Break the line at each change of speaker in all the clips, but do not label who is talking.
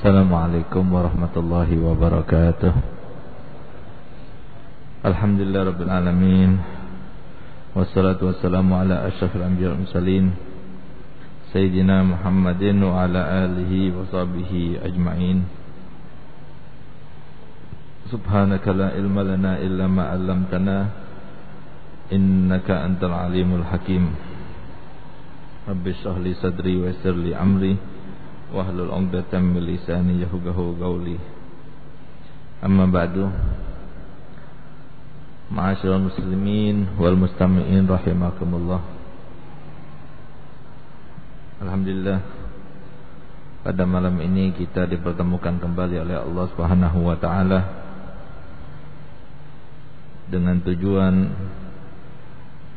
السلام عليكم ورحمة الله وبركاته. الحمد لله رب العالمين والصلاة والسلام على أشرف الأنبياء والمرسلين سيدنا محمد وعلى آله وصحبه أجمعين. سبحانك لا علم لنا إلا ما علمتنا إنك أنت العليم الحكيم. رب اشرح لي صدري ويسر لي أمري. Wahlul 'uqdatam min lisani yafqahu qawli. Amma ba'du. Ma'asyiral muslimin wal mustami'in rahimakumullah. Alhamdulillah. Pada malam ini kita dipertemukan kembali oleh Allah Subhanahu wa taala dengan tujuan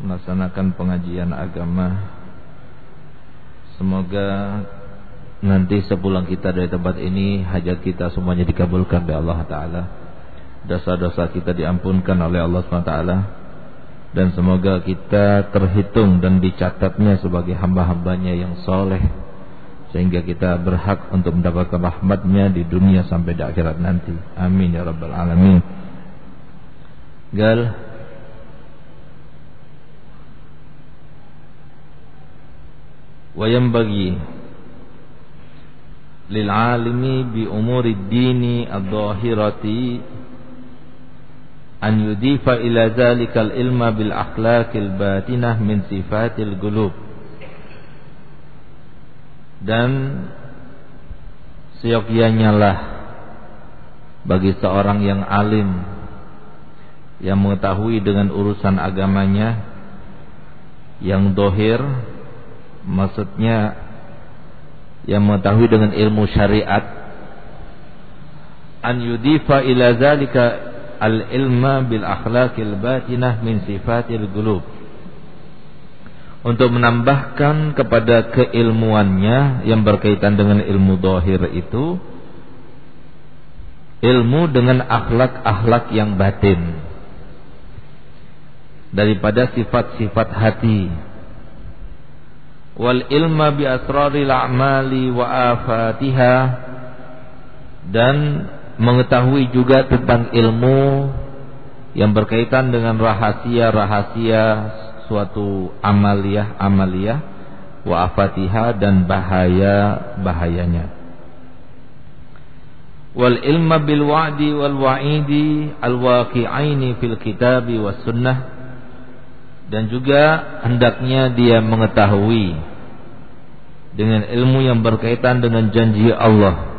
melaksanakan pengajian agama. Semoga Nanti sepulang kita dari tempat ini Hajat kita semuanya dikabulkan oleh Allah Ta'ala. Dosa-dosa kita diampunkan oleh Allah SWT Dan semoga kita terhitung dan dicatatnya sebagai hamba-hambanya yang soleh. Sehingga kita berhak untuk mendapatkan rahmatnya di dunia sampai di akhirat nanti. Amin ya Rabbal Alamin. Gal lil alimi bi umuri dini adzahirati an yudifa ila zalikal ilma bil akhlaqil batinah min sifatil qulub. Dan seyogianya lah bagi seorang yang alim yang mengetahui dengan urusan agamanya yang dohir maksudnya yang mengetahui dengan ilmu syariat an yudifa ila zalika al ilma bil akhlaqil batinah min sifatil qulub. Untuk menambahkan kepada keilmuannya yang berkaitan dengan ilmu dohir itu ilmu dengan akhlak-akhlak yang batin daripada sifat-sifat hati wal ilma bi asraril a'mali wa afatiha. Dan mengetahui juga tentang ilmu yang berkaitan dengan rahasia-rahasia suatu amaliyah amaliyah wa afatiha dan bahaya bahayanya. Wal ilma bil wa'di wal wa'idi al waqi'aini fil kitabi was sunnah dan juga hendaknya dia mengetahui dengan ilmu yang berkaitan dengan janji Allah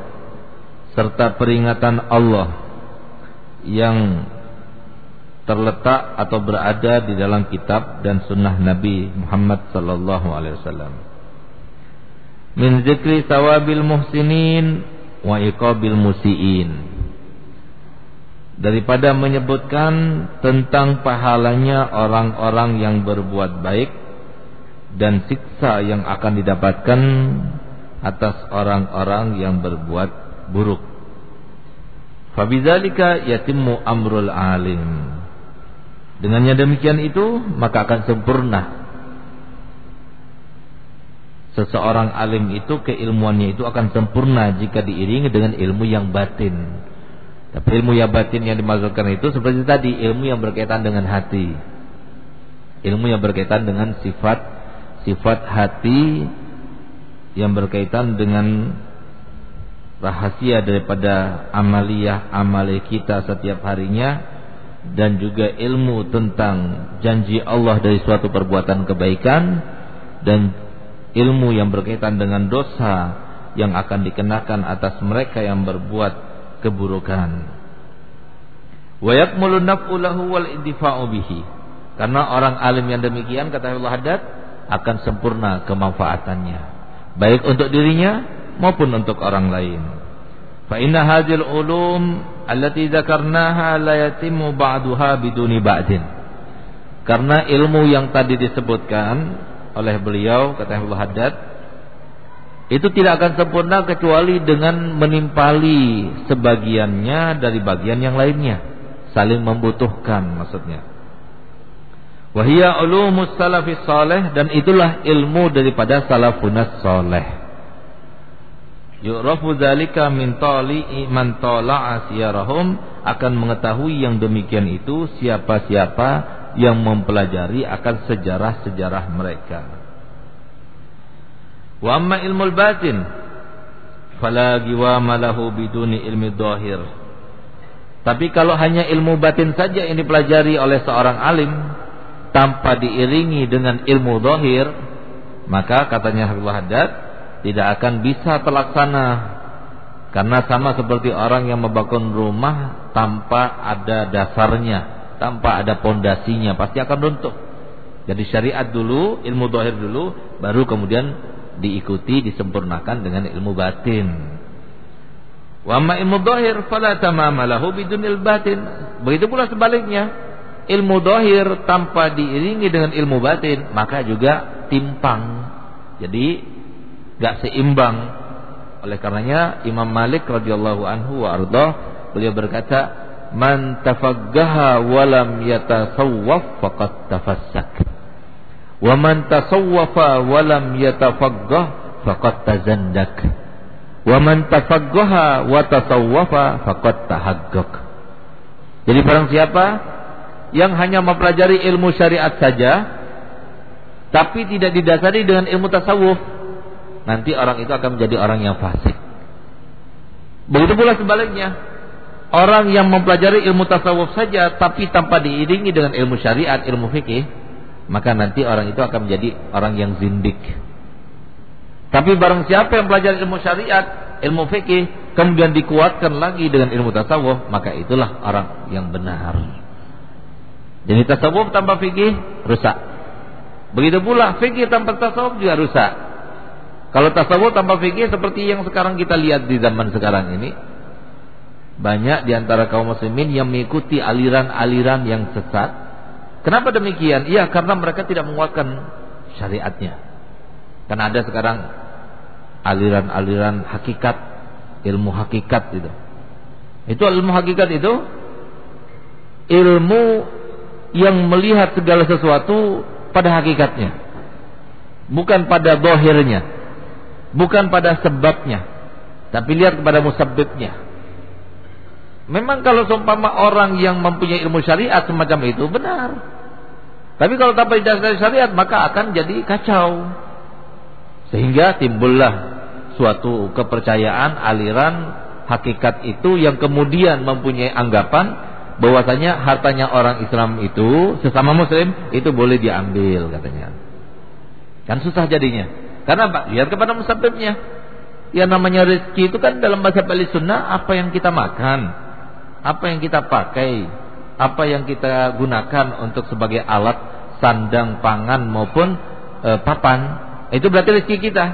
serta peringatan Allah yang terletak atau berada di dalam kitab dan sunnah Nabi Muhammad sallallahu alaihi wasallam. Min zikri sawabil muhsinin wa iqabil musiin daripada menyebutkan tentang pahalanya orang-orang yang berbuat baik dan siksa yang akan didapatkan atas orang-orang yang berbuat buruk. Fabizalika yatimmu amrul alim. Dengannya demikian itu maka akan sempurna seseorang alim itu keilmuannya itu akan sempurna jika diiringi dengan ilmu yang batin tapi ilmu yang batin yang dimaksudkan itu seperti tadi ilmu yang berkaitan dengan hati. Ilmu yang berkaitan dengan sifat sifat hati yang berkaitan dengan rahasia daripada amaliyah amali kita setiap harinya dan juga ilmu tentang janji Allah dari suatu perbuatan kebaikan dan ilmu yang berkaitan dengan dosa yang akan dikenakan atas mereka yang berbuat keburukan. Wal. Karena orang alim yang demikian kata Allah Haddad akan sempurna kemanfaatannya. Baik untuk dirinya maupun untuk orang lain. Fa inna hadhil ulum allati dzakarnaha la yatimmu ba'daha biduni ba'din. Karena ilmu yang tadi disebutkan oleh beliau kata Allah Haddad itu tidak akan sempurna kecuali dengan menimpali sebagiannya dari bagian yang lainnya. Saling membutuhkan maksudnya. Wahia ulumus salafis saleh dan itulah ilmu daripada salafunas saleh. Yu'rafu dzalika min tali man tala'a siyarahum akan mengetahui yang demikian itu siapa-siapa yang mempelajari akan sejarah-sejarah mereka. Wa amma ilmul batin fala giwama lahu biduni ilmi dhahir. Tapi kalau hanya ilmu batin saja yang dipelajari oleh seorang alim tanpa diiringi dengan ilmu dhahir, maka katanya Habibullah Haddad tidak akan bisa terlaksana karena sama seperti orang yang membangun rumah tanpa ada dasarnya, tanpa ada pondasinya, pasti akan runtuh. Jadi syariat dulu, ilmu dohir dulu, baru kemudian diikuti, disempurnakan dengan ilmu batin. Wa ma ilmu dohir fala tamama bidunil batin. Begitu pula sebaliknya, ilmu dohir tanpa diiringi dengan ilmu batin, maka juga timpang. Jadi gak seimbang. Oleh karenanya Imam Malik radhiyallahu anhu wa beliau berkata, "Man tafaggaha wa lam yatasawwaf faqad tafassak." Wa man tasawwafa wa lam yatafaggah faqad tazandak. Wa man. Jadi barang siapa yang hanya mempelajari ilmu syariat saja tapi tidak didasari dengan ilmu tasawuf nanti orang itu akan menjadi orang yang fasik. Begitu pula sebaliknya, orang yang mempelajari ilmu tasawuf saja tapi tanpa diiringi dengan ilmu syariat, ilmu fikih, maka nanti orang itu akan menjadi orang yang zindik. Tapi barang siapa yang belajar ilmu syariat, ilmu fikih, kemudian dikuatkan lagi dengan ilmu tasawuf, maka itulah orang yang benar. Jadi tasawuf tanpa fikih rusak. Begitu pula fikih tanpa tasawuf juga rusak. Kalau tasawuf tanpa fikih seperti yang sekarang kita lihat di zaman sekarang ini, banyak di antara kaum muslimin yang mengikuti aliran-aliran yang sesat. Kenapa demikian? Iya, karena mereka tidak menguatkan syariatnya. Karena ada sekarang aliran-aliran hakikat, ilmu hakikat itu. Itu ilmu hakikat itu ilmu yang melihat segala sesuatu pada hakikatnya. Bukan pada dohirnya bukan pada sebabnya tapi lihat kepada musabibnya memang kalau seumpama orang yang mempunyai ilmu syariat semacam itu benar. Tapi kalau tanpa dasar syariat maka akan jadi kacau. Sehingga timbullah suatu kepercayaan aliran hakikat itu yang kemudian mempunyai anggapan bahwasanya hartanya orang Islam itu sesama muslim itu boleh diambil katanya. Kan susah jadinya. Karena apa? Lihat kepada musabibnya. Yang namanya rezeki itu kan dalam bahasa Bali Sunnah apa yang kita makan, apa yang kita pakai, apa yang kita gunakan untuk sebagai alat sandang pangan maupun e, papan. Itu berarti rezeki kita.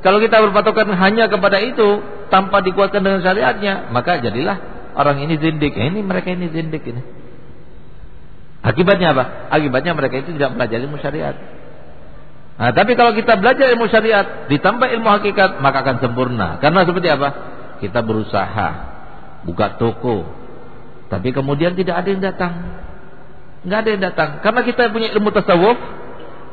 Kalau kita berpatokan hanya kepada itu tanpa dikuatkan dengan syariatnya, maka jadilah orang ini zindik. Ini mereka ini zindik ini. Akibatnya apa? Akibatnya mereka itu tidak mempelajari syariat. Nah, tapi kalau kita belajar ilmu syariat ditambah ilmu hakikat maka akan sempurna. Karena seperti apa? Kita berusaha buka toko, tapi kemudian tidak ada yang datang. Nggak ada yang datang. Karena kita punya ilmu tasawuf,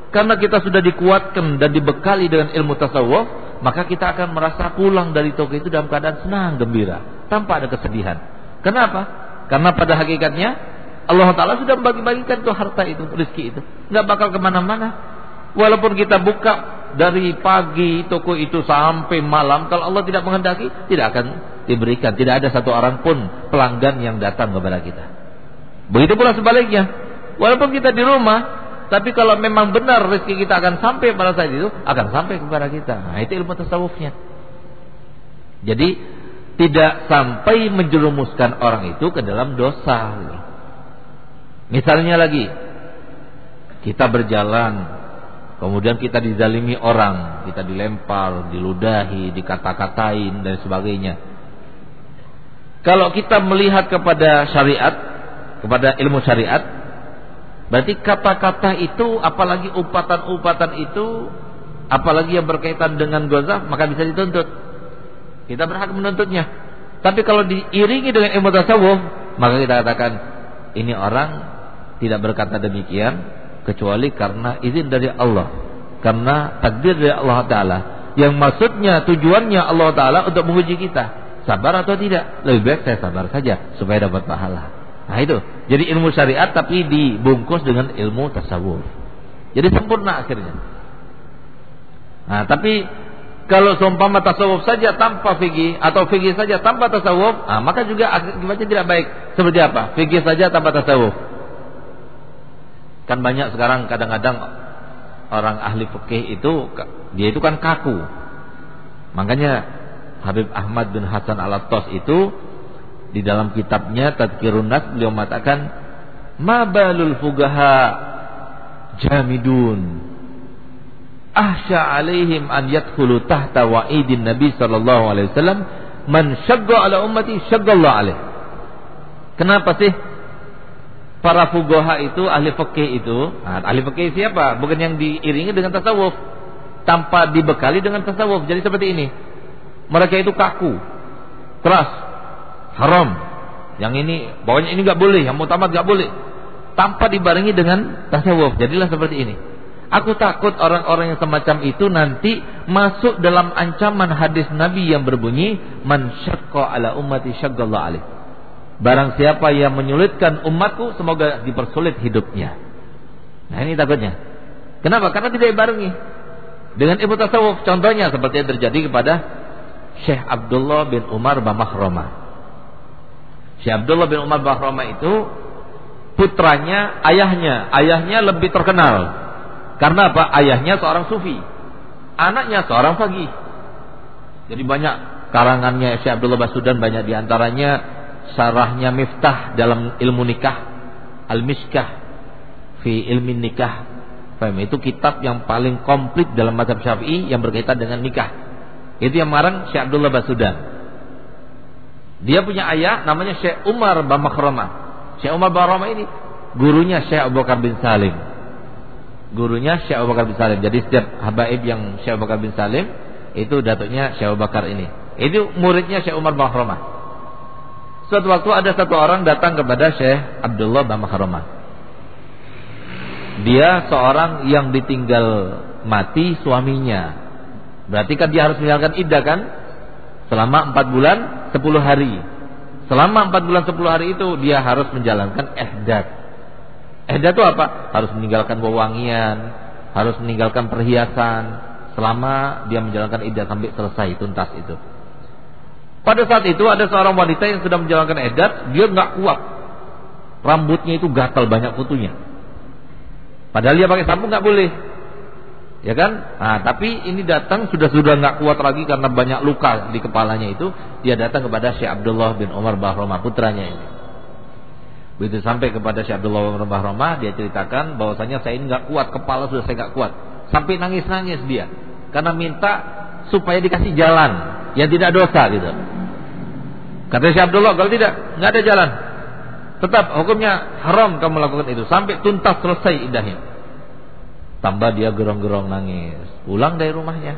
karena kita sudah dikuatkan dan dibekali dengan ilmu tasawuf, maka kita akan merasa pulang dari toko itu dalam keadaan senang, gembira, tanpa ada kesedihan. Kenapa? Karena pada hakikatnya Allah Taala sudah membagi-bagikan tuh harta itu, rezeki itu, nggak bakal ke mana-mana Walaupun kita buka dari pagi toko itu sampai malam, kalau Allah tidak menghendaki, tidak akan diberikan. Tidak ada satu orang pun pelanggan yang datang kepada kita. Begitu pula sebaliknya. Walaupun kita di rumah, tapi kalau memang benar rezeki kita akan sampai pada saat itu, akan sampai kepada kita. Nah, itu ilmu tasawufnya. Jadi tidak sampai menjerumuskan orang itu ke dalam dosa. Misalnya lagi, kita berjalan Kemudian kita dizalimi orang, kita dilempar, diludahi, dikata-katain dan sebagainya. Kalau kita melihat kepada syariat, kepada ilmu syariat, berarti kata-kata itu, apalagi upatan-upatan itu, apalagi yang berkaitan dengan gozaf, maka bisa dituntut. Kita berhak menuntutnya. Tapi kalau diiringi dengan ilmu tasawuf, maka kita katakan ini orang tidak berkata demikian, kecuali karena izin dari Allah karena takdir dari Allah taala yang maksudnya tujuannya Allah Taala untuk menguji kita. Sabar atau tidak? Lebih baik saya sabar saja supaya dapat pahala. Nah itu. Jadi ilmu syariat tapi dibungkus dengan ilmu tasawuf. Jadi sempurna akhirnya. Nah, tapi kalau seumpama tasawuf saja tanpa fikih atau fikih saja tanpa tasawuf, nah, maka juga akibatnya tidak baik. Seperti apa? Fikih saja tanpa tasawuf. Kan banyak sekarang kadang-kadang orang ahli fikih itu dia itu kan kaku. Makanya Habib Ahmad bin Hasan Al-Attas itu di dalam kitabnya Tadkirun Nas beliau mengatakan mabalul fugaha jamidun ahsya alaihim an yadkhulu tahta wa'idin Nabi sallallahu alaihi wasallam man syagga ala ummati syaggallahu alaih. Kenapa sih para fugoha itu ahli fikih itu? Nah, ahli fikih siapa? Bukan yang diiringi dengan tasawuf, tanpa dibekali dengan tasawuf. Jadi seperti ini. Mereka itu kaku, keras, haram. Yang ini, bawahnya ini nggak boleh, yang mutamat nggak boleh. Tanpa dibarengi dengan tasawuf. Jadilah seperti ini. Aku takut orang-orang yang semacam itu nanti masuk dalam ancaman hadis Nabi yang berbunyi man syaqqa ala ummati syaggallahu alaih. Barang siapa yang menyulitkan umatku semoga dipersulit hidupnya. Nah ini takutnya. Kenapa? Karena tidak barengi dengan ibu tasawuf. Contohnya seperti yang terjadi kepada Syekh Abdullah bin Umar Bamakhroma. Syekh Abdullah bin Umar Bamakhroma itu putranya, ayahnya, ayahnya lebih terkenal karena apa? Ayahnya seorang sufi. Anaknya seorang fagih. Jadi banyak karangannya Syekh Abdullah Basudan banyak di antaranya sarahnya Miftah dalam ilmu nikah. Al-Miskah fi ilmi nikah. Faham? Itu kitab yang paling komplit dalam mazhab Syafi'i yang berkaitan dengan nikah. Itu yang marang Syekh Abdullah Basudan. Dia punya ayah namanya Syekh Umar Bamakhrama. Syekh Umar Bamakhrama ini gurunya Syekh Abu Bakar bin Salim gurunya Syekh Abu Bakar bin Salim. Jadi setiap habaib yang Syekh Abu Bakar bin Salim itu datuknya Syekh Abu Bakar ini. Itu muridnya Syekh Umar bin. Suatu waktu ada satu orang datang kepada Syekh Abdullah bin Mahramah. Dia seorang yang ditinggal mati suaminya. Berarti kan dia harus menjalankan iddah kan? Selama 4 bulan 10 hari. Selama 4 bulan 10 hari itu dia harus menjalankan ihdat Ehda itu apa? Harus meninggalkan wewangian, harus meninggalkan perhiasan selama dia menjalankan iddah sampai selesai tuntas itu. Pada saat itu ada seorang wanita yang sedang menjalankan edat, dia nggak kuat. Rambutnya itu gatal banyak kutunya. Padahal dia pakai sampo nggak boleh. Ya kan? Nah, tapi ini datang sudah sudah nggak kuat lagi karena banyak luka di kepalanya itu, dia datang kepada Syekh Abdullah bin Umar Bahroma putranya ini. Begitu sampai kepada Syekh Abdullah bin Bahramah dia ceritakan bahwasanya saya ini nggak kuat, kepala sudah saya nggak kuat. Sampai nangis-nangis dia karena minta supaya dikasih jalan yang tidak dosa gitu. Kata Syekh Abdullah kalau tidak nggak ada jalan. Tetap hukumnya haram kamu lakukan itu sampai tuntas selesai idahnya. Tambah dia gerong-gerong nangis, pulang dari rumahnya.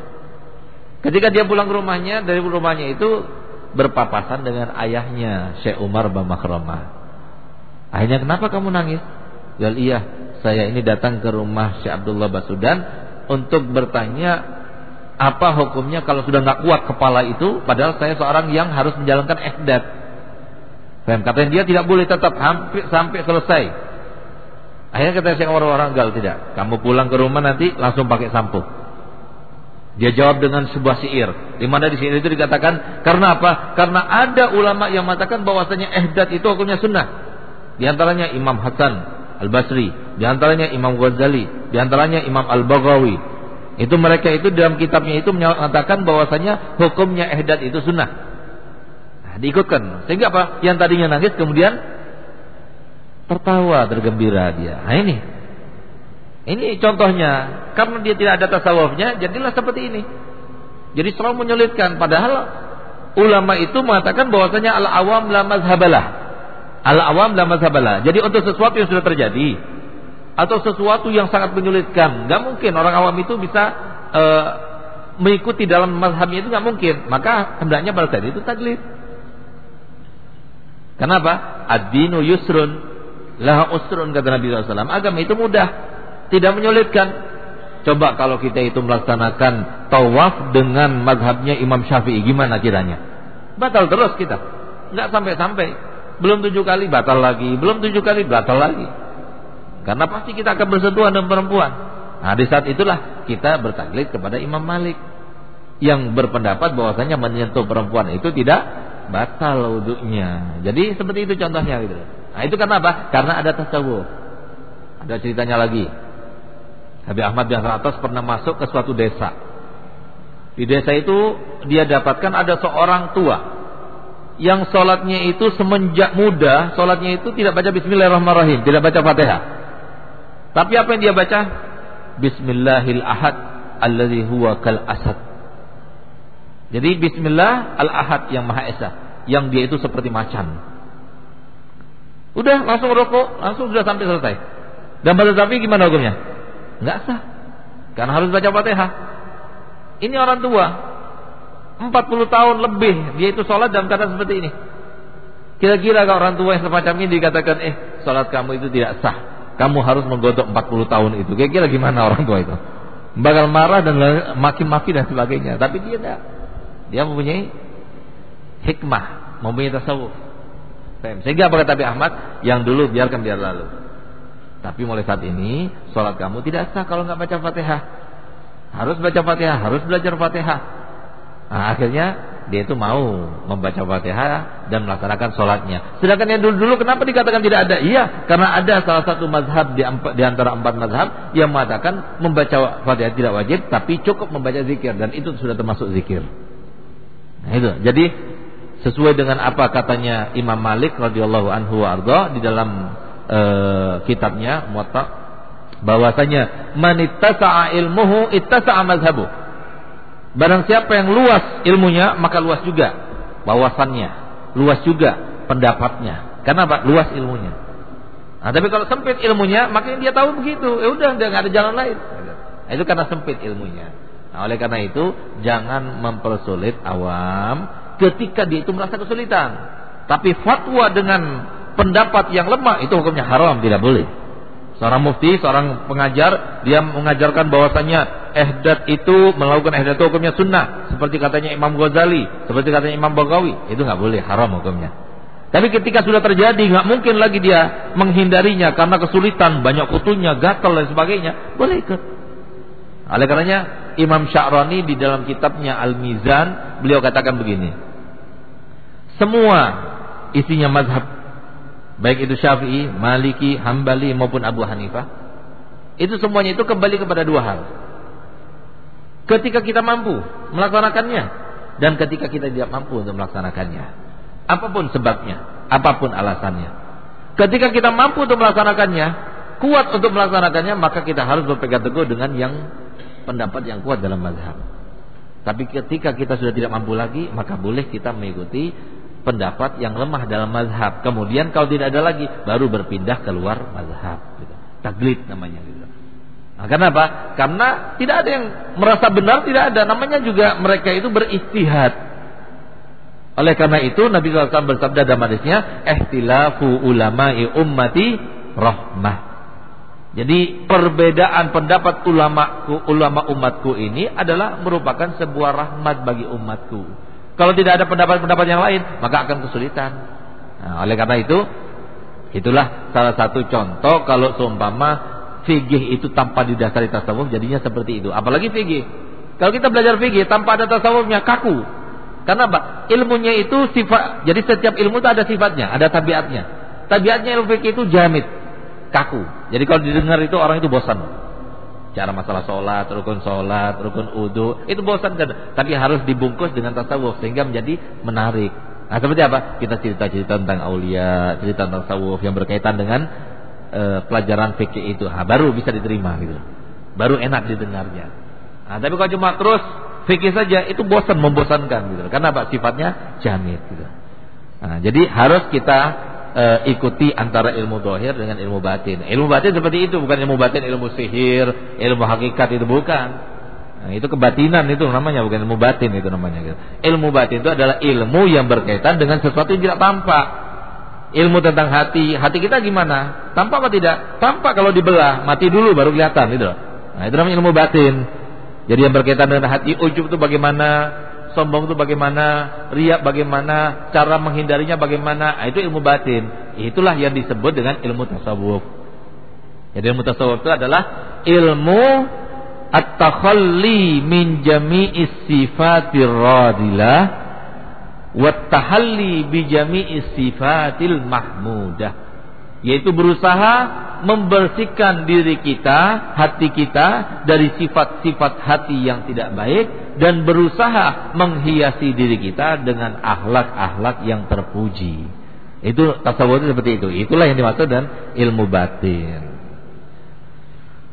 Ketika dia pulang ke rumahnya, dari rumahnya itu berpapasan dengan ayahnya Syekh Umar bin Makhrama. Akhirnya kenapa kamu nangis? Gal iya, saya ini datang ke rumah Syekh Abdullah Basudan untuk bertanya apa hukumnya kalau sudah nggak kuat kepala itu, padahal saya seorang yang harus menjalankan ihdat. Dan katanya dia tidak boleh tetap hampir sampai selesai. Akhirnya kata Syekh orang gal tidak. Kamu pulang ke rumah nanti langsung pakai sampo. Dia jawab dengan sebuah syair. Di mana di sini itu dikatakan karena apa? Karena ada ulama yang mengatakan bahwasanya ihdat itu hukumnya sunnah. Di antaranya Imam Hasan Al-Basri, di antaranya Imam Ghazali, di antaranya Imam Al-Baghawi. Itu mereka itu dalam kitabnya itu mengatakan bahwasanya hukumnya ihdat itu sunnah. Nah, diikutkan. Sehingga apa? Yang tadinya nangis kemudian tertawa, tergembira dia. Nah ini. Ini contohnya. Karena dia tidak ada tasawufnya, jadilah seperti ini. Jadi selalu menyulitkan. Padahal ulama itu mengatakan bahwasanya al-awam la mazhabalah. Al-awam la mazhabalah. Jadi untuk sesuatu yang sudah terjadi atau sesuatu yang sangat menyulitkan, nggak mungkin orang awam itu bisa uh, mengikuti dalam mazhabnya itu nggak mungkin. Maka hendaknya pada saat itu taklid. Kenapa? Ad-dinu yusrun, laha usrun kata Nabi SAW. Agama itu mudah, tidak menyulitkan. Coba kalau kita itu melaksanakan tawaf dengan mazhabnya Imam Syafi'i gimana kiranya? Batal terus kita. Nggak sampai-sampai. Belum tujuh kali batal lagi, belum tujuh kali batal lagi. Karena pasti kita akan bersentuhan dengan perempuan. Nah, di saat itulah kita bertaklid kepada Imam Malik yang berpendapat bahwasanya menyentuh perempuan itu tidak batal wudhunya. Jadi seperti itu contohnya gitu. Nah, itu karena apa? Karena ada tasawuf. Ada ceritanya lagi. Habib Ahmad bin Atas pernah masuk ke suatu desa. Di desa itu dia dapatkan ada seorang tua yang sholatnya itu semenjak muda, sholatnya itu tidak baca Bismillahirrahmanirrahim, tidak baca Fatihah. Tapi apa yang dia baca? Bismillahil Ahad alladhi huwa kal asad. Jadi Bismillah al Ahad yang Maha Esa, yang dia itu seperti macan. Udah langsung rokok, langsung sudah sampai selesai. Dan pada sapi gimana hukumnya? Enggak sah. Karena harus baca Fatihah. Ini orang tua. 40 tahun lebih dia itu sholat dalam keadaan seperti ini. Kira-kira kalau orang tua yang semacam ini dikatakan, eh sholat kamu itu tidak sah. Kamu harus menggodok 40 tahun itu. Kira-kira gimana orang tua itu? Bakal marah dan maki-maki dan sebagainya. Tapi dia tidak. Dia mempunyai hikmah, mempunyai tasawuf. Sehingga apa kata Ahmad? Yang dulu biarkan biar lalu. Tapi mulai saat ini sholat kamu tidak sah kalau nggak baca fatihah. Harus baca fatihah, harus belajar fatihah. Nah, akhirnya dia itu mau membaca fatihah dan melaksanakan sholatnya. Sedangkan yang dulu-dulu kenapa dikatakan tidak ada? Iya, karena ada salah satu mazhab di, di antara empat mazhab yang mengatakan membaca fatihah tidak wajib, tapi cukup membaca zikir dan itu sudah termasuk zikir. Nah itu. Jadi sesuai dengan apa katanya Imam Malik radhiyallahu anhu arda di dalam e, kitabnya Muwatta bahwasanya manittasa'a ilmuhu ittasa'a mazhabu. Barang siapa yang luas ilmunya maka luas juga wawasannya, luas juga pendapatnya. Karena apa? Luas ilmunya. Nah, tapi kalau sempit ilmunya, makanya dia tahu begitu. Ya udah, nggak ada jalan lain. Nah, itu karena sempit ilmunya. Nah, oleh karena itu jangan mempersulit awam ketika dia itu merasa kesulitan. Tapi fatwa dengan pendapat yang lemah itu hukumnya haram, tidak boleh. Seorang mufti, seorang pengajar, dia mengajarkan bahwasanya ehdat itu melakukan ehdat itu hukumnya sunnah, seperti katanya Imam Ghazali, seperti katanya Imam Bagawi, itu nggak boleh, haram hukumnya. Tapi ketika sudah terjadi, nggak mungkin lagi dia menghindarinya karena kesulitan, banyak kutunya, gatal dan sebagainya, boleh ikut. Oleh karenanya Imam Sya'rani di dalam kitabnya Al-Mizan beliau katakan begini. Semua isinya mazhab baik itu Syafi'i, Maliki, Hambali maupun Abu Hanifah, itu semuanya itu kembali kepada dua hal. Ketika kita mampu melaksanakannya dan ketika kita tidak mampu untuk melaksanakannya. Apa pun sebabnya, apa pun alasannya. Ketika kita mampu untuk melaksanakannya, kuat untuk melaksanakannya, maka kita harus berpegang teguh dengan yang pendapat yang kuat dalam mazhab. Tapi ketika kita sudah tidak mampu lagi, maka boleh kita mengikuti pendapat yang lemah dalam mazhab. Kemudian kalau tidak ada lagi baru berpindah keluar mazhab. Gitu. Taglid namanya gitu. Nah, kenapa? Karena tidak ada yang merasa benar, tidak ada. Namanya juga mereka itu beristihad. Oleh karena itu Nabi SAW bersabda dalam hadisnya, "Ihtilafu ulama'i ummati rahmah." Jadi perbedaan pendapat ulamaku, ulama umatku ini adalah merupakan sebuah rahmat bagi umatku. Kalau tidak ada pendapat-pendapat yang lain, maka akan kesulitan. Nah, oleh karena itu, itulah salah satu contoh kalau seumpama fikih itu tanpa didasari tasawuf jadinya seperti itu. Apalagi fikih. Kalau kita belajar fikih tanpa ada tasawufnya kaku. Karena apa? Ilmunya itu sifat. Jadi setiap ilmu itu ada sifatnya, ada tabiatnya. Tabiatnya ilmu fikih itu jamit, kaku. Jadi kalau didengar itu orang itu bosan cara masalah sholat, rukun sholat, rukun udu, itu bosan kan? Tapi harus dibungkus dengan tasawuf sehingga menjadi menarik. Nah seperti apa? Kita cerita-cerita tentang aulia, cerita tentang tasawuf yang berkaitan dengan e, pelajaran fikih itu, ha, baru bisa diterima gitu. Baru enak didengarnya. Nah, tapi kalau cuma terus fikih saja itu bosan, membosankan gitu. Karena apa? Sifatnya jamit gitu. Nah, jadi harus kita e, ikuti antara ilmu dohir dengan ilmu batin. Ilmu batin seperti itu, bukan ilmu batin, ilmu sihir, ilmu hakikat itu bukan. Nah, itu kebatinan itu namanya, bukan ilmu batin itu namanya. Ilmu batin itu adalah ilmu yang berkaitan dengan sesuatu yang tidak tampak. Ilmu tentang hati, hati kita gimana? Tampak apa tidak? Tampak kalau dibelah, mati dulu baru kelihatan itu. Nah, itu namanya ilmu batin. Jadi yang berkaitan dengan hati ujub itu bagaimana, sombong itu bagaimana, riak bagaimana, cara menghindarinya bagaimana, nah, itu ilmu batin. Itulah yang disebut dengan ilmu tasawuf. Jadi ilmu tasawuf itu adalah ilmu at-takhalli min jami'is sifatir radilah wa tahalli bi jami'is sifatil mahmudah yaitu berusaha membersihkan diri kita, hati kita dari sifat-sifat hati yang tidak baik dan berusaha menghiasi diri kita dengan akhlak-akhlak yang terpuji. Itu tasawuf seperti itu. Itulah yang dimaksud dan ilmu batin.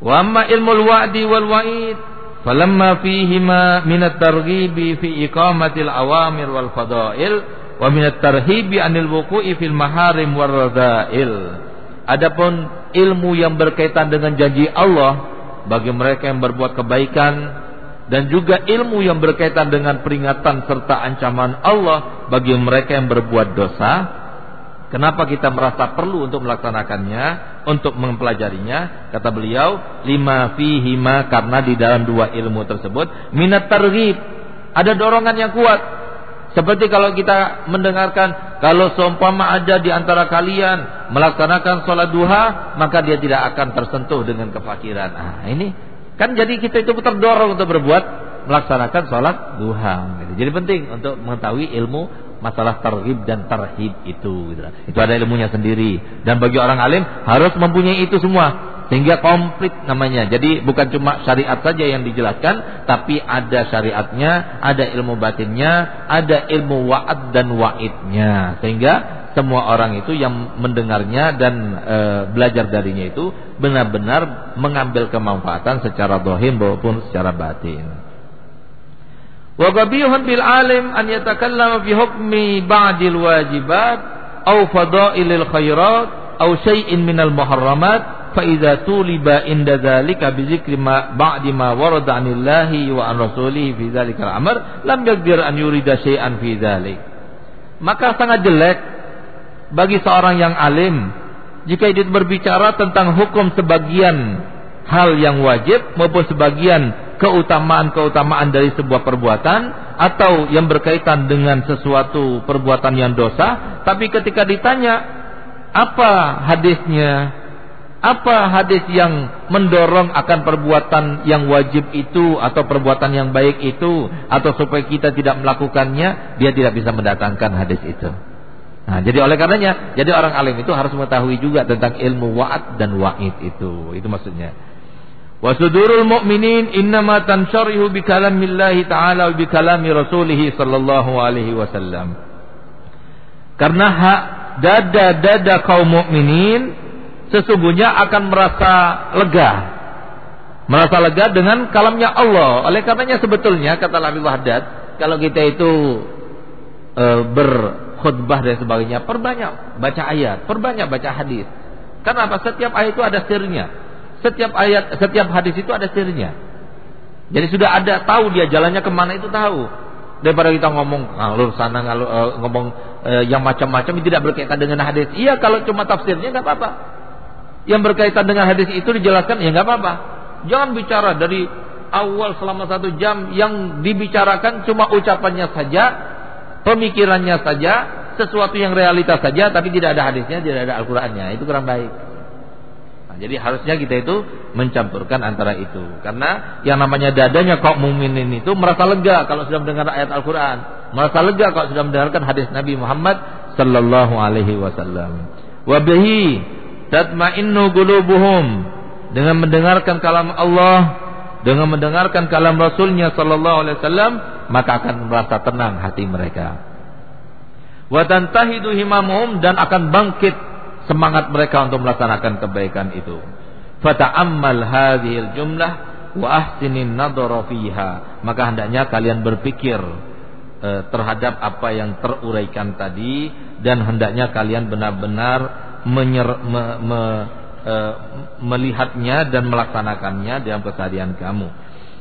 Wa amma ilmu wa'di wal wa'id falamma fihima min at-targhibi fi iqamatil awamir wal fadail wa minat tarhibi anil wuku'i fil maharim waradail. Adapun ilmu yang berkaitan dengan janji Allah bagi mereka yang berbuat kebaikan dan juga ilmu yang berkaitan dengan peringatan serta ancaman Allah bagi mereka yang berbuat dosa. Kenapa kita merasa perlu untuk melaksanakannya, untuk mempelajarinya? Kata beliau, lima fihima karena di dalam dua ilmu tersebut minat targhib ada dorongan yang kuat seperti kalau kita mendengarkan kalau seumpama ada di antara kalian melaksanakan sholat duha, maka dia tidak akan tersentuh dengan kefakiran. Ah, ini kan jadi kita itu terdorong untuk berbuat melaksanakan sholat duha. Jadi penting untuk mengetahui ilmu masalah tarhib dan tarhib itu. Itu ada ilmunya sendiri. Dan bagi orang alim harus mempunyai itu semua sehingga komplit namanya. Jadi bukan cuma syariat saja yang dijelaskan, tapi ada syariatnya, ada ilmu batinnya, ada ilmu wa'ad dan wa'idnya. Sehingga semua orang itu yang mendengarnya dan e, belajar darinya itu benar-benar mengambil kemanfaatan secara dohim maupun secara batin. Wa qabihun bil alim an yatakallama fi hukmi ba'dil wajibat au fadailil khairat au syai'in minal muharramat wa fi lam an maka sangat jelek bagi seorang yang alim jika dia berbicara tentang hukum sebagian hal yang wajib maupun sebagian keutamaan-keutamaan dari sebuah perbuatan atau yang berkaitan dengan sesuatu perbuatan yang dosa. Tapi ketika ditanya apa hadisnya apa hadis yang mendorong akan perbuatan yang wajib itu atau perbuatan yang baik itu atau supaya kita tidak melakukannya, dia tidak bisa mendatangkan hadis itu. Nah, jadi oleh karenanya, jadi orang alim itu harus mengetahui juga tentang ilmu wa'ad dan wa'id itu. Itu maksudnya. Wasudurul mu'minin innama tansyarihu bi kalamillahi ta'ala wa bi kalami rasulih sallallahu alaihi wasallam. Karena hak dada-dada kaum mukminin sesungguhnya akan merasa lega. Merasa lega dengan kalamnya Allah. Oleh karenanya sebetulnya kata Nabi Wahdat, kalau kita itu e, berkhutbah dan sebagainya, perbanyak baca ayat, perbanyak baca hadis. Karena apa? Setiap ayat itu ada sirnya. Setiap ayat, setiap hadis itu ada sirnya. Jadi sudah ada tahu dia jalannya ke mana itu tahu. Daripada kita ngomong ngalur sana ngalur e, ngomong e, yang macam-macam tidak berkaitan dengan hadis. Iya kalau cuma tafsirnya nggak apa-apa yang berkaitan dengan hadis itu dijelaskan ya nggak apa-apa. Jangan bicara dari awal selama satu jam yang dibicarakan cuma ucapannya saja, pemikirannya saja, sesuatu yang realitas saja, tapi tidak ada hadisnya, tidak ada Al-Qur'annya. Itu kurang baik. Nah, jadi harusnya kita itu mencampurkan antara itu. Karena yang namanya dadanya kaum mukminin itu merasa lega kalau sudah mendengar ayat Al-Qur'an, merasa lega kalau sudah mendengarkan hadis Nabi Muhammad sallallahu alaihi wasallam. Wabihi tatma'innu qulubuhum. Dengan mendengarkan kalam Allah dengan mendengarkan kalam Rasulnya sallallahu alaihi wasallam maka akan merasa tenang hati mereka. Wa tantahidu himamuhum dan akan bangkit semangat mereka untuk melaksanakan kebaikan itu. Fata'ammal hadhil jumlah wa ahsinin nadhara fiha. Maka hendaknya kalian berpikir eh, terhadap apa yang teruraikan tadi dan hendaknya kalian benar-benar menyer, me, me, e, melihatnya dan melaksanakannya dalam keseharian kamu.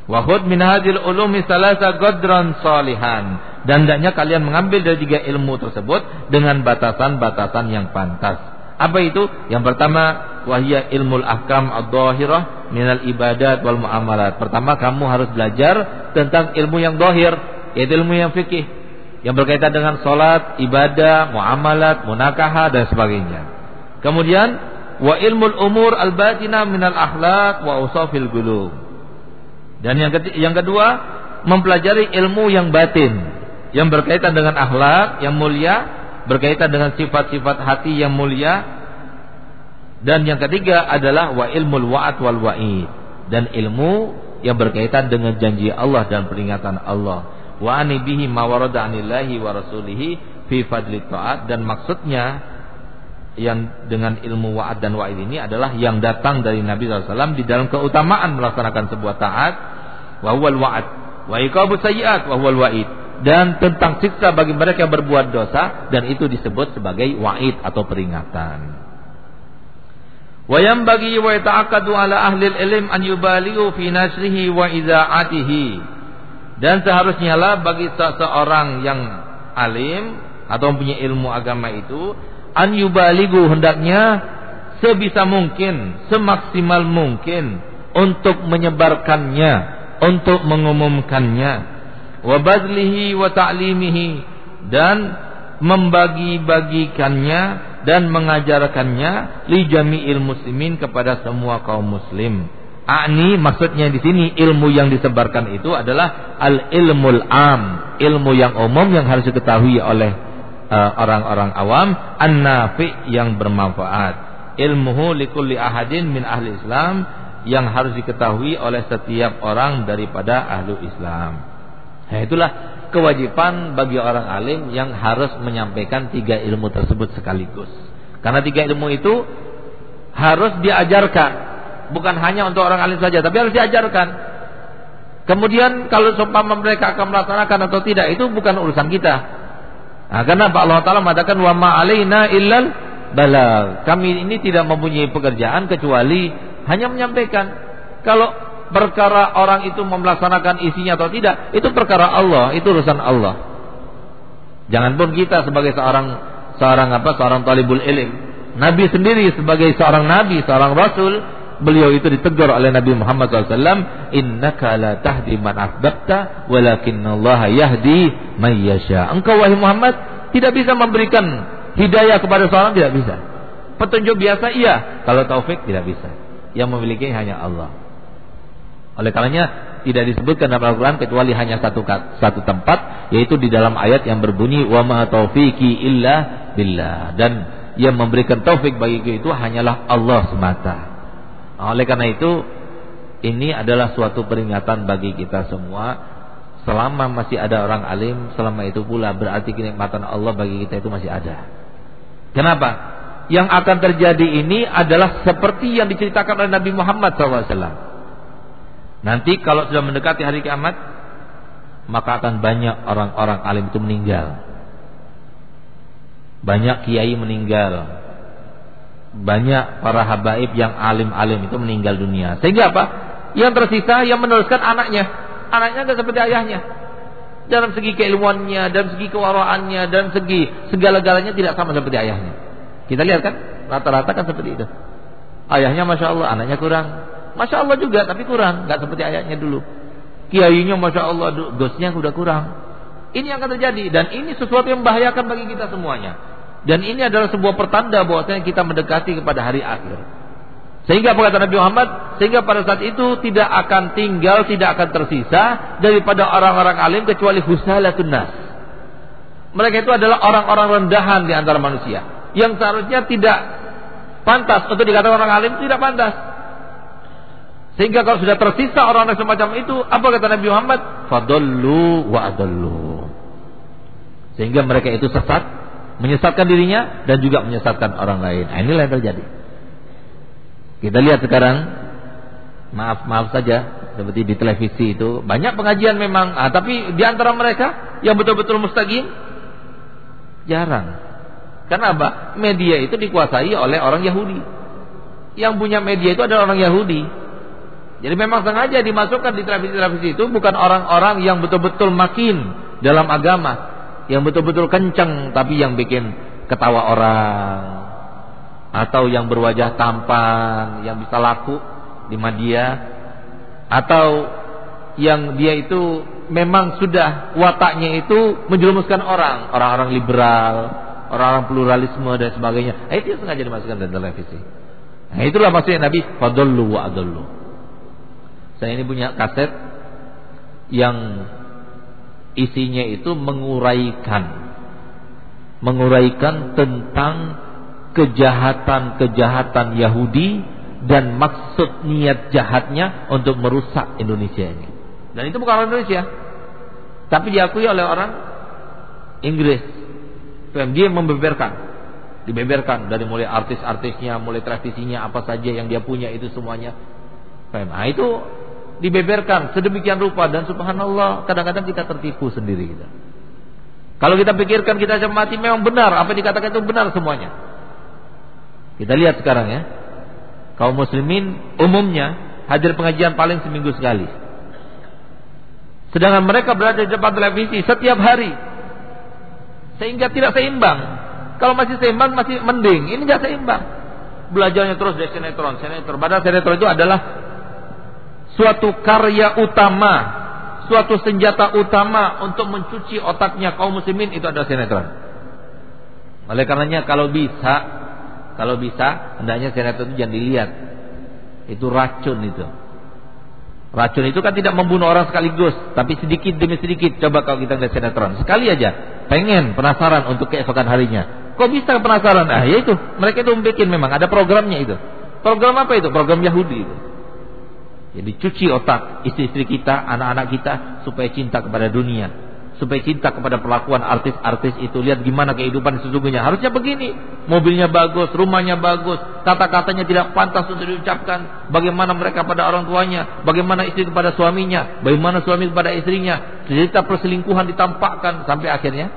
Wahud min hadil ulumi salasa godran salihan. Dan hendaknya kalian mengambil dari tiga ilmu tersebut dengan batasan-batasan yang pantas. Apa itu? Yang pertama, wahia ilmu ahkam ad-dhahirah minal ibadat wal muamalat. Pertama kamu harus belajar tentang ilmu yang dohir, yaitu ilmu yang fikih yang berkaitan dengan solat, ibadah, muamalat, munakaha dan sebagainya. Kemudian wa ilmu umur al batina minal akhlak wa usafil gulub. Dan yang ketiga, yang kedua mempelajari ilmu yang batin yang berkaitan dengan akhlak yang mulia, berkaitan dengan sifat-sifat hati yang mulia, dan yang ketiga adalah wa ilmul wa'at wal wa'id dan ilmu yang berkaitan dengan janji Allah dan peringatan Allah. Wa ani bihi ma warada anillahi wa rasulihi fi fadli ta'at dan maksudnya yang dengan ilmu wa'ad dan wa'id ini adalah yang datang dari Nabi SAW di dalam keutamaan melaksanakan sebuah taat wa huwal wa'ad wa iqabu sayyi'at wa huwal wa'id dan tentang siksa bagi mereka yang berbuat dosa dan itu disebut sebagai wa'id atau peringatan. Wa yanbaghi wa yata'aqqadu ala ahli ilm an yubalighu fi nasrihi wa idza'atihi. Dan seharusnya lah bagi seseorang yang alim atau punya ilmu agama itu an yubalighu hendaknya sebisa mungkin, semaksimal mungkin untuk menyebarkannya, untuk mengumumkannya. Wa badlihi wa ta'limihi dan membagi-bagikannya dan mengajarkannya li jami'il muslimin kepada semua kaum muslim. Ani maksudnya di sini ilmu yang disebarkan itu adalah al ilmul am, ilmu yang umum yang harus diketahui oleh orang-orang uh, awam, an-nafi yang bermanfaat. Ilmuhu likulli ahadin min ahli Islam yang harus diketahui oleh setiap orang daripada ahlu Islam. Nah, itulah kewajiban bagi orang alim yang harus menyampaikan tiga ilmu tersebut sekaligus. Karena tiga ilmu itu harus diajarkan, bukan hanya untuk orang alim saja, tapi harus diajarkan. Kemudian kalau seumpama mereka akan melaksanakan atau tidak itu bukan urusan kita. Nah, karena Allah Taala mengatakan wa ma alaina illal balal. Kami ini tidak mempunyai pekerjaan kecuali hanya menyampaikan. Kalau perkara orang itu melaksanakan isinya atau tidak, itu perkara Allah, itu urusan Allah. Jangan pun kita sebagai seorang seorang apa? seorang talibul ilm. Nabi sendiri sebagai seorang nabi, seorang rasul, beliau itu ditegur oleh Nabi Muhammad SAW, Innaka la tahdi man ahbabta, walakin yahdi man yasha. Engkau wahai Muhammad tidak bisa memberikan hidayah kepada seorang tidak bisa. Petunjuk biasa iya, kalau taufik tidak bisa. Yang memiliki hanya Allah. Oleh karenanya tidak disebutkan dalam Al-Quran kecuali hanya satu satu tempat yaitu di dalam ayat yang berbunyi wa ma taufiqi illa billah dan yang memberikan taufik bagiku itu hanyalah Allah semata. Oleh karena itu ini adalah suatu peringatan bagi kita semua selama masih ada orang alim selama itu pula berarti kenikmatan Allah bagi kita itu masih ada. Kenapa? Yang akan terjadi ini adalah seperti yang diceritakan oleh Nabi Muhammad SAW. Nanti kalau sudah mendekati hari kiamat, maka akan banyak orang-orang alim itu meninggal. Banyak kiai meninggal. Banyak para habaib yang alim-alim itu meninggal dunia. Sehingga apa? Yang tersisa yang meneruskan anaknya. Anaknya tidak seperti ayahnya. Dalam segi keilmuannya, dalam segi kewaraannya, dalam segi segala-galanya tidak sama seperti ayahnya. Kita lihat kan, rata-rata kan seperti itu. Ayahnya masya Allah, anaknya kurang. Masya Allah juga tapi kurang nggak seperti ayatnya dulu kiainya Masya Allah dosnya sudah kurang ini yang akan terjadi dan ini sesuatu yang membahayakan bagi kita semuanya dan ini adalah sebuah pertanda bahwasanya kita mendekati kepada hari akhir. Sehingga kata Nabi Muhammad? Sehingga pada saat itu tidak akan tinggal tidak akan tersisa daripada orang-orang alim kecuali husalatun nas. Mereka itu adalah orang-orang rendahan di antara manusia. Yang seharusnya tidak pantas untuk dikatakan orang alim tidak pantas. Sehingga kalau sudah tersisa orang-orang semacam itu, apa kata Nabi Muhammad? Fadallu wa adallu. Sehingga mereka itu sesat, menyesatkan dirinya dan juga menyesatkan orang lain. Nah, inilah yang terjadi. Kita lihat sekarang, maaf maaf saja, seperti di televisi itu banyak pengajian memang, ah, tapi di antara mereka yang betul-betul mustaqim jarang. Karena apa? Media itu dikuasai oleh orang Yahudi. Yang punya media itu adalah orang Yahudi. Jadi memang sengaja dimasukkan di televisi-televisi itu bukan orang-orang yang betul-betul makin dalam agama, yang betul-betul kencang tapi yang bikin ketawa orang. atau yang berwajah tampan yang bisa laku di media atau yang dia itu memang sudah wataknya itu menjerumuskan orang, orang-orang liberal, orang-orang pluralisme dan sebagainya. Nah, itu sengaja dimasukkan dalam televisi. Nah, itulah maksudnya Nabi fadallu wa adallu. Saya ini punya kaset yang isinya itu menguraikan menguraikan tentang kejahatan-kejahatan Yahudi dan maksud niat jahatnya untuk merusak Indonesia ini. Dan itu bukan orang Indonesia, tapi diakui oleh orang Inggris. Dia membeberkan, dibeberkan dari mulai artis-artisnya, mulai tradisinya, apa saja yang dia punya itu semuanya. Nah, itu dibeberkan sedemikian rupa dan subhanallah kadang-kadang kita tertipu sendiri kita. Kalau kita pikirkan kita cermati memang benar apa yang dikatakan itu benar semuanya. Kita lihat sekarang ya. Kaum muslimin umumnya hadir pengajian paling seminggu sekali. Sedangkan mereka berada di depan televisi setiap hari. Sehingga tidak seimbang. Kalau masih seimbang masih mending. Ini tidak seimbang. Belajarnya terus dari sinetron, sinetron. Padahal sinetron itu adalah suatu karya utama, suatu senjata utama untuk mencuci otaknya kaum muslimin itu adalah sinetron. Oleh karenanya kalau bisa, kalau bisa hendaknya sinetron itu jangan dilihat. Itu racun itu. Racun itu kan tidak membunuh orang sekaligus, tapi sedikit demi sedikit. Coba kalau kita lihat sinetron, sekali aja, pengen penasaran untuk keesokan harinya. Kok bisa penasaran? Ah, ya itu, mereka itu membuat memang ada programnya itu. Program apa itu? Program Yahudi itu. Jadi cuci otak istri-istri kita, anak-anak kita supaya cinta kepada dunia, supaya cinta kepada perlakuan artis-artis itu. Lihat gimana kehidupan sesungguhnya. Harusnya begini. Mobilnya bagus, rumahnya bagus, kata-katanya tidak pantas untuk diucapkan. Bagaimana mereka pada orang tuanya, bagaimana istri kepada suaminya, bagaimana suami kepada istrinya. Cerita perselingkuhan ditampakkan sampai akhirnya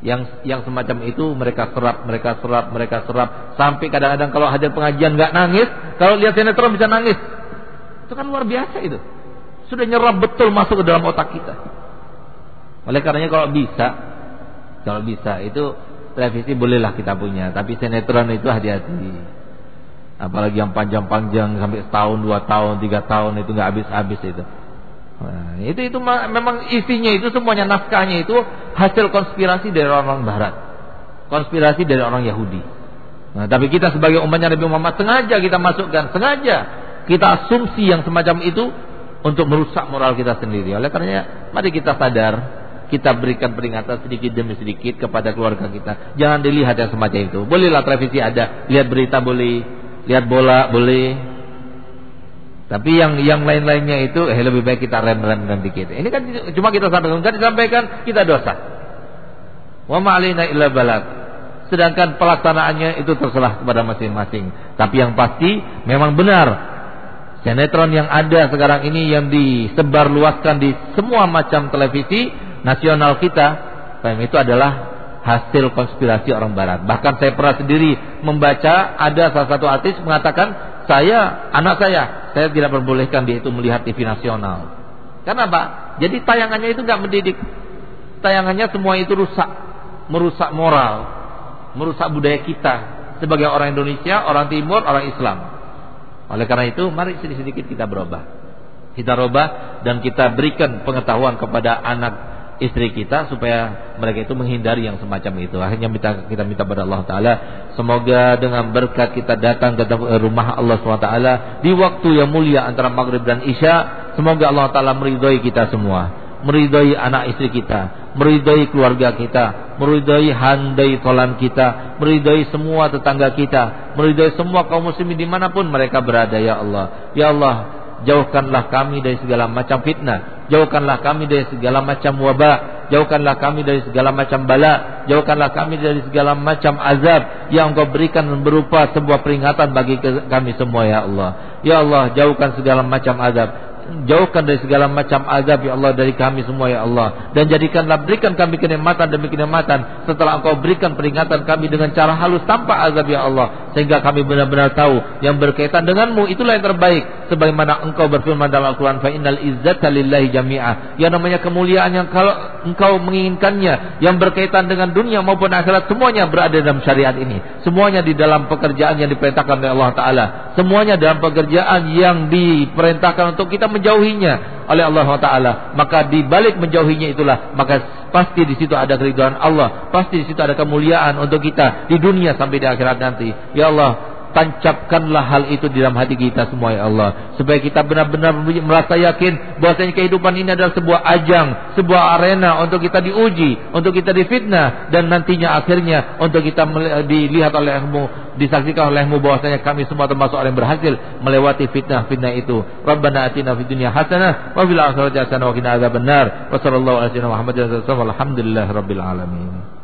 yang yang semacam itu mereka serap, mereka serap, mereka serap sampai kadang-kadang kalau hadir pengajian nggak nangis, kalau lihat sinetron bisa nangis. Itu kan luar biasa itu. Sudah nyerap betul masuk ke dalam otak kita. Oleh karenanya kalau bisa, kalau bisa itu televisi bolehlah kita punya, tapi sinetron itu hati-hati. Apalagi yang panjang-panjang sampai setahun, dua tahun, tiga tahun itu nggak habis-habis itu. Nah, itu itu memang isinya itu semuanya naskahnya itu hasil konspirasi dari orang-orang Barat, konspirasi dari orang Yahudi. Nah, tapi kita sebagai umatnya Nabi Muhammad sengaja kita masukkan, sengaja kita asumsi yang semacam itu untuk merusak moral kita sendiri. Oleh karenanya, mari kita sadar, kita berikan peringatan sedikit demi sedikit kepada keluarga kita. Jangan dilihat yang semacam itu. Bolehlah televisi ada, lihat berita boleh, lihat bola boleh. Tapi yang yang lain-lainnya itu eh, lebih baik kita rem-rem dikit. Ini kan cuma kita sampaikan, kan disampaikan kita dosa. Wa ma'alina illa balad. Sedangkan pelaksanaannya itu terserah kepada masing-masing. Tapi yang pasti memang benar Sinetron yang ada sekarang ini yang disebar luaskan di semua macam televisi nasional kita, itu adalah hasil konspirasi orang barat. Bahkan saya pernah sendiri membaca ada salah satu artis mengatakan saya, anak saya, saya tidak membolehkan dia itu melihat TV nasional. Karena apa? Jadi tayangannya itu nggak mendidik. Tayangannya semua itu rusak, merusak moral, merusak budaya kita sebagai orang Indonesia, orang Timur, orang Islam. Oleh karena itu, mari sedikit-sedikit kita berubah. Kita berubah dan kita berikan pengetahuan kepada anak istri kita supaya mereka itu menghindari yang semacam itu. Akhirnya kita, kita minta pada Allah Taala semoga dengan berkat kita datang ke rumah Allah SWT di waktu yang mulia antara maghrib dan isya, semoga Allah Taala meridhoi kita semua, meridhoi anak istri kita, meridhoi keluarga kita, meridhoi handai tolan kita, meridhoi semua tetangga kita, meridhoi semua kaum muslimin di mana pun mereka berada ya Allah. Ya Allah, jauhkanlah kami dari segala macam fitnah, jauhkanlah kami dari segala macam wabah, jauhkanlah kami dari segala macam bala, jauhkanlah kami dari segala macam azab yang Engkau berikan berupa sebuah peringatan bagi kami semua ya Allah. Ya Allah, jauhkan segala macam azab jauhkan dari segala macam azab ya Allah dari kami semua ya Allah. Dan jadikanlah berikan kami kenikmatan demi kenikmatan setelah engkau berikan peringatan kami dengan cara halus tanpa azab ya Allah. Sehingga kami benar-benar tahu yang berkaitan denganmu itulah yang terbaik. Sebagaimana engkau berfirman dalam Al-Qur'an fa innal izzata lillahi jami'a yang namanya kemuliaan yang kalau engkau menginginkannya yang berkaitan dengan dunia maupun akhirat semuanya berada dalam syariat ini. Semuanya di dalam pekerjaan yang diperintahkan oleh Allah taala. Semuanya dalam pekerjaan yang diperintahkan untuk kita menjauhinya oleh Allah taala maka di balik menjauhinya itulah maka pasti di situ ada keridhaan Allah, pasti di situ ada kemuliaan untuk kita di dunia sampai di akhirat nanti. Ya Allah, tancapkanlah hal itu di dalam hati kita semua ya Allah. Supaya kita benar-benar merasa yakin bahwasanya kehidupan ini adalah sebuah ajang sebuah arena untuk kita diuji untuk kita difitnah dan nantinya akhirnya untuk kita dilihat olehmu disaksikan olehmu bahwasanya kami semua termasuk orang yang berhasil melewati fitnah-fitnah itu. Rabbana atina fid dunya hasanah wa fil akhirati hasanah wa qina adzabannar. Wa sallallahu alaihi wa sallam. Muhammadin rabbil alamin